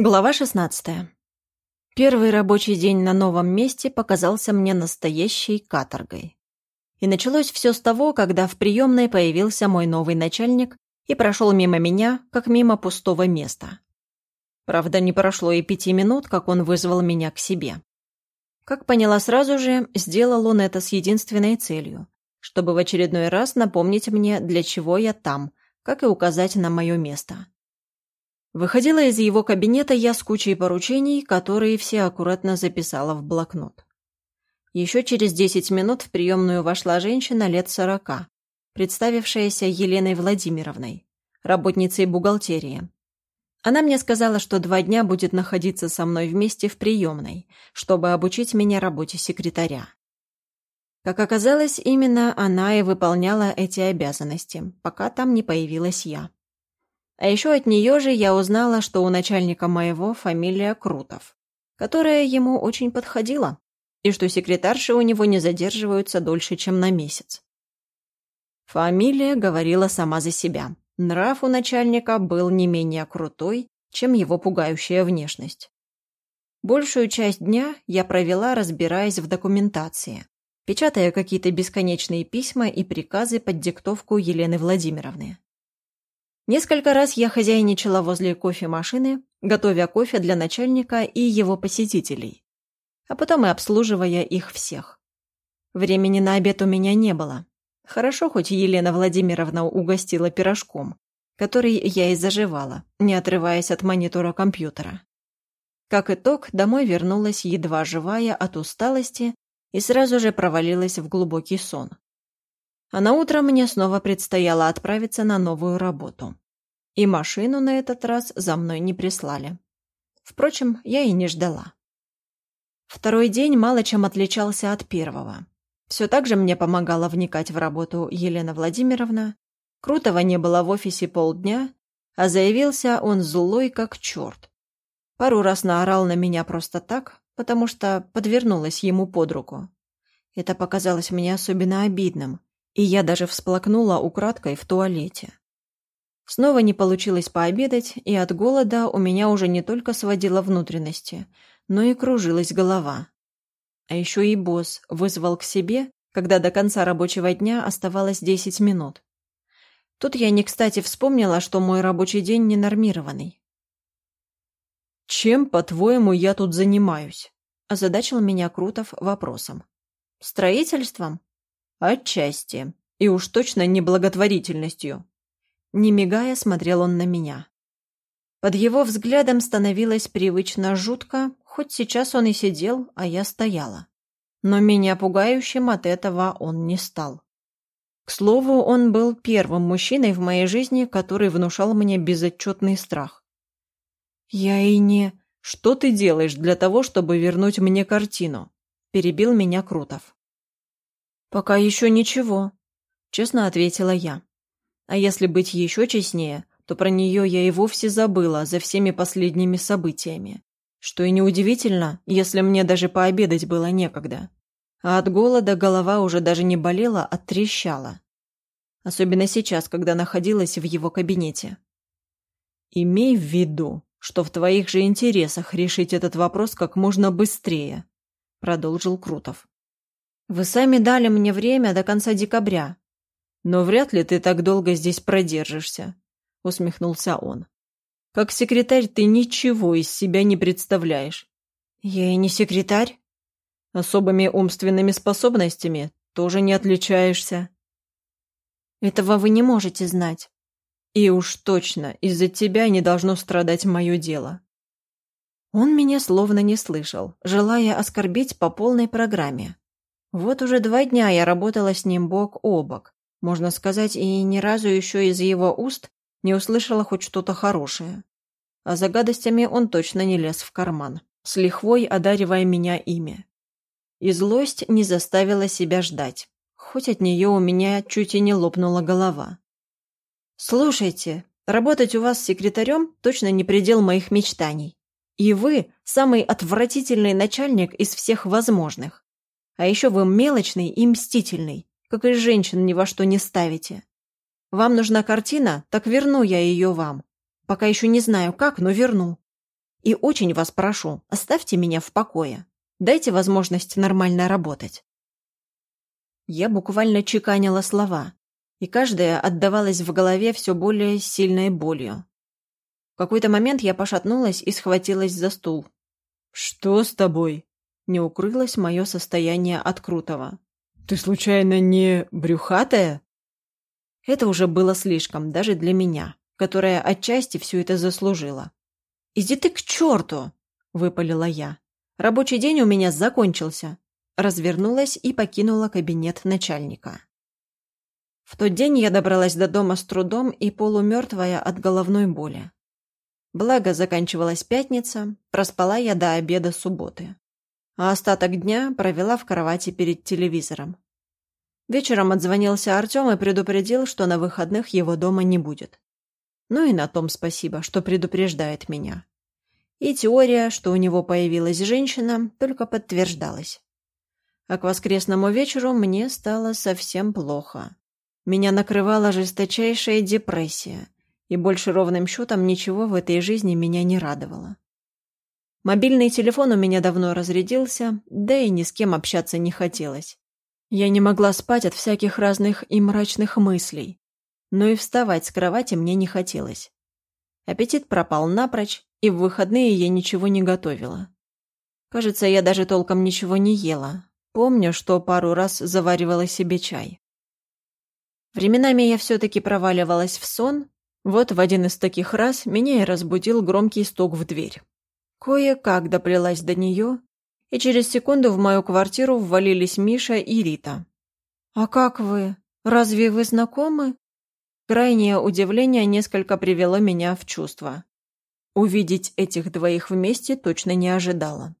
Глава 16. Первый рабочий день на новом месте показался мне настоящей каторгой. И началось все с того, когда в приемной появился мой новый начальник и прошел мимо меня, как мимо пустого места. Правда, не прошло и пяти минут, как он вызвал меня к себе. Как поняла сразу же, сделал он это с единственной целью, чтобы в очередной раз напомнить мне, для чего я там, как и указать на мое место. Выходила из его кабинета я с кучей поручений, которые все аккуратно записала в блокнот. Еще через десять минут в приемную вошла женщина лет сорока, представившаяся Еленой Владимировной, работницей бухгалтерии. Она мне сказала, что два дня будет находиться со мной вместе в приемной, чтобы обучить меня работе секретаря. Как оказалось, именно она и выполняла эти обязанности, пока там не появилась я. А еще от нее же я узнала, что у начальника моего фамилия Крутов, которая ему очень подходила, и что секретарши у него не задерживаются дольше, чем на месяц. Фамилия говорила сама за себя. Нрав у начальника был не менее крутой, чем его пугающая внешность. Большую часть дня я провела, разбираясь в документации, печатая какие-то бесконечные письма и приказы под диктовку Елены Владимировны. Несколько раз я хозяйничала возле кофемашины, готовя кофе для начальника и его посетителей, а потом и обслуживая их всех. Времени на обед у меня не было. Хорошо, хоть Елена Владимировна угостила пирожком, который я и заживала, не отрываясь от монитора компьютера. Как итог, домой вернулась едва живая от усталости и сразу же провалилась в глубокий сон. А на утро мне снова предстояло отправиться на новую работу. И машину на этот раз за мной не прислали. Впрочем, я и не ждала. Второй день мало чем отличался от первого. Все так же мне помогала вникать в работу Елена Владимировна. Крутого не было в офисе полдня, а заявился он злой как черт. Пару раз наорал на меня просто так, потому что подвернулась ему под руку. Это показалось мне особенно обидным, и я даже всплакнула украдкой в туалете. Снова не получилось пообедать, и от голода у меня уже не только сводило внутренности, но и кружилась голова. А еще и босс вызвал к себе, когда до конца рабочего дня оставалось 10 минут. Тут я не кстати вспомнила, что мой рабочий день ненормированный. «Чем, по-твоему, я тут занимаюсь?» – озадачил меня Крутов вопросом. «Строительством?» Отчасти. И уж точно не благотворительностью. Не мигая, смотрел он на меня. Под его взглядом становилось привычно жутко, хоть сейчас он и сидел, а я стояла. Но меня пугающим от этого он не стал. К слову, он был первым мужчиной в моей жизни, который внушал мне безотчетный страх. «Я и не...» «Что ты делаешь для того, чтобы вернуть мне картину?» – перебил меня Крутов. «Пока еще ничего», — честно ответила я. А если быть еще честнее, то про нее я и вовсе забыла за всеми последними событиями. Что и неудивительно, если мне даже пообедать было некогда. А от голода голова уже даже не болела, а трещала. Особенно сейчас, когда находилась в его кабинете. «Имей в виду, что в твоих же интересах решить этот вопрос как можно быстрее», — продолжил Крутов. Вы сами дали мне время до конца декабря. Но вряд ли ты так долго здесь продержишься, усмехнулся он. Как секретарь ты ничего из себя не представляешь. Я и не секретарь. Особыми умственными способностями тоже не отличаешься. Этого вы не можете знать. И уж точно из-за тебя не должно страдать мое дело. Он меня словно не слышал, желая оскорбить по полной программе. Вот уже два дня я работала с ним бок о бок, можно сказать, и ни разу еще из его уст не услышала хоть что-то хорошее. А за гадостями он точно не лез в карман, с лихвой одаривая меня ими. И злость не заставила себя ждать, хоть от нее у меня чуть и не лопнула голова. «Слушайте, работать у вас секретарем точно не предел моих мечтаний. И вы – самый отвратительный начальник из всех возможных. А еще вы мелочный и мстительный, как и женщин ни во что не ставите. Вам нужна картина, так верну я ее вам. Пока еще не знаю как, но верну. И очень вас прошу, оставьте меня в покое. Дайте возможность нормально работать. Я буквально чеканила слова, и каждая отдавалась в голове все более сильной болью. В какой-то момент я пошатнулась и схватилась за стул. «Что с тобой?» Не укрылось мое состояние от Крутого. «Ты случайно не брюхатая?» Это уже было слишком, даже для меня, которая отчасти все это заслужила. «Иди ты к черту!» – выпалила я. «Рабочий день у меня закончился». Развернулась и покинула кабинет начальника. В тот день я добралась до дома с трудом и полумертвая от головной боли. Благо, заканчивалась пятница, проспала я до обеда субботы. А остаток дня провела в кровати перед телевизором. Вечером отзвонился Артем и предупредил, что на выходных его дома не будет. Ну и на том спасибо, что предупреждает меня. И теория, что у него появилась женщина, только подтверждалась. А к воскресному вечеру мне стало совсем плохо. Меня накрывала жесточайшая депрессия, и больше ровным счетом ничего в этой жизни меня не радовало. Мобильный телефон у меня давно разрядился, да и ни с кем общаться не хотелось. Я не могла спать от всяких разных и мрачных мыслей, но и вставать с кровати мне не хотелось. Аппетит пропал напрочь, и в выходные я ничего не готовила. Кажется, я даже толком ничего не ела. Помню, что пару раз заваривала себе чай. Временами я все-таки проваливалась в сон, вот в один из таких раз меня и разбудил громкий стук в дверь. Кое-как доплелась до нее, и через секунду в мою квартиру ввалились Миша и Рита. «А как вы? Разве вы знакомы?» Крайнее удивление несколько привело меня в чувство. Увидеть этих двоих вместе точно не ожидала.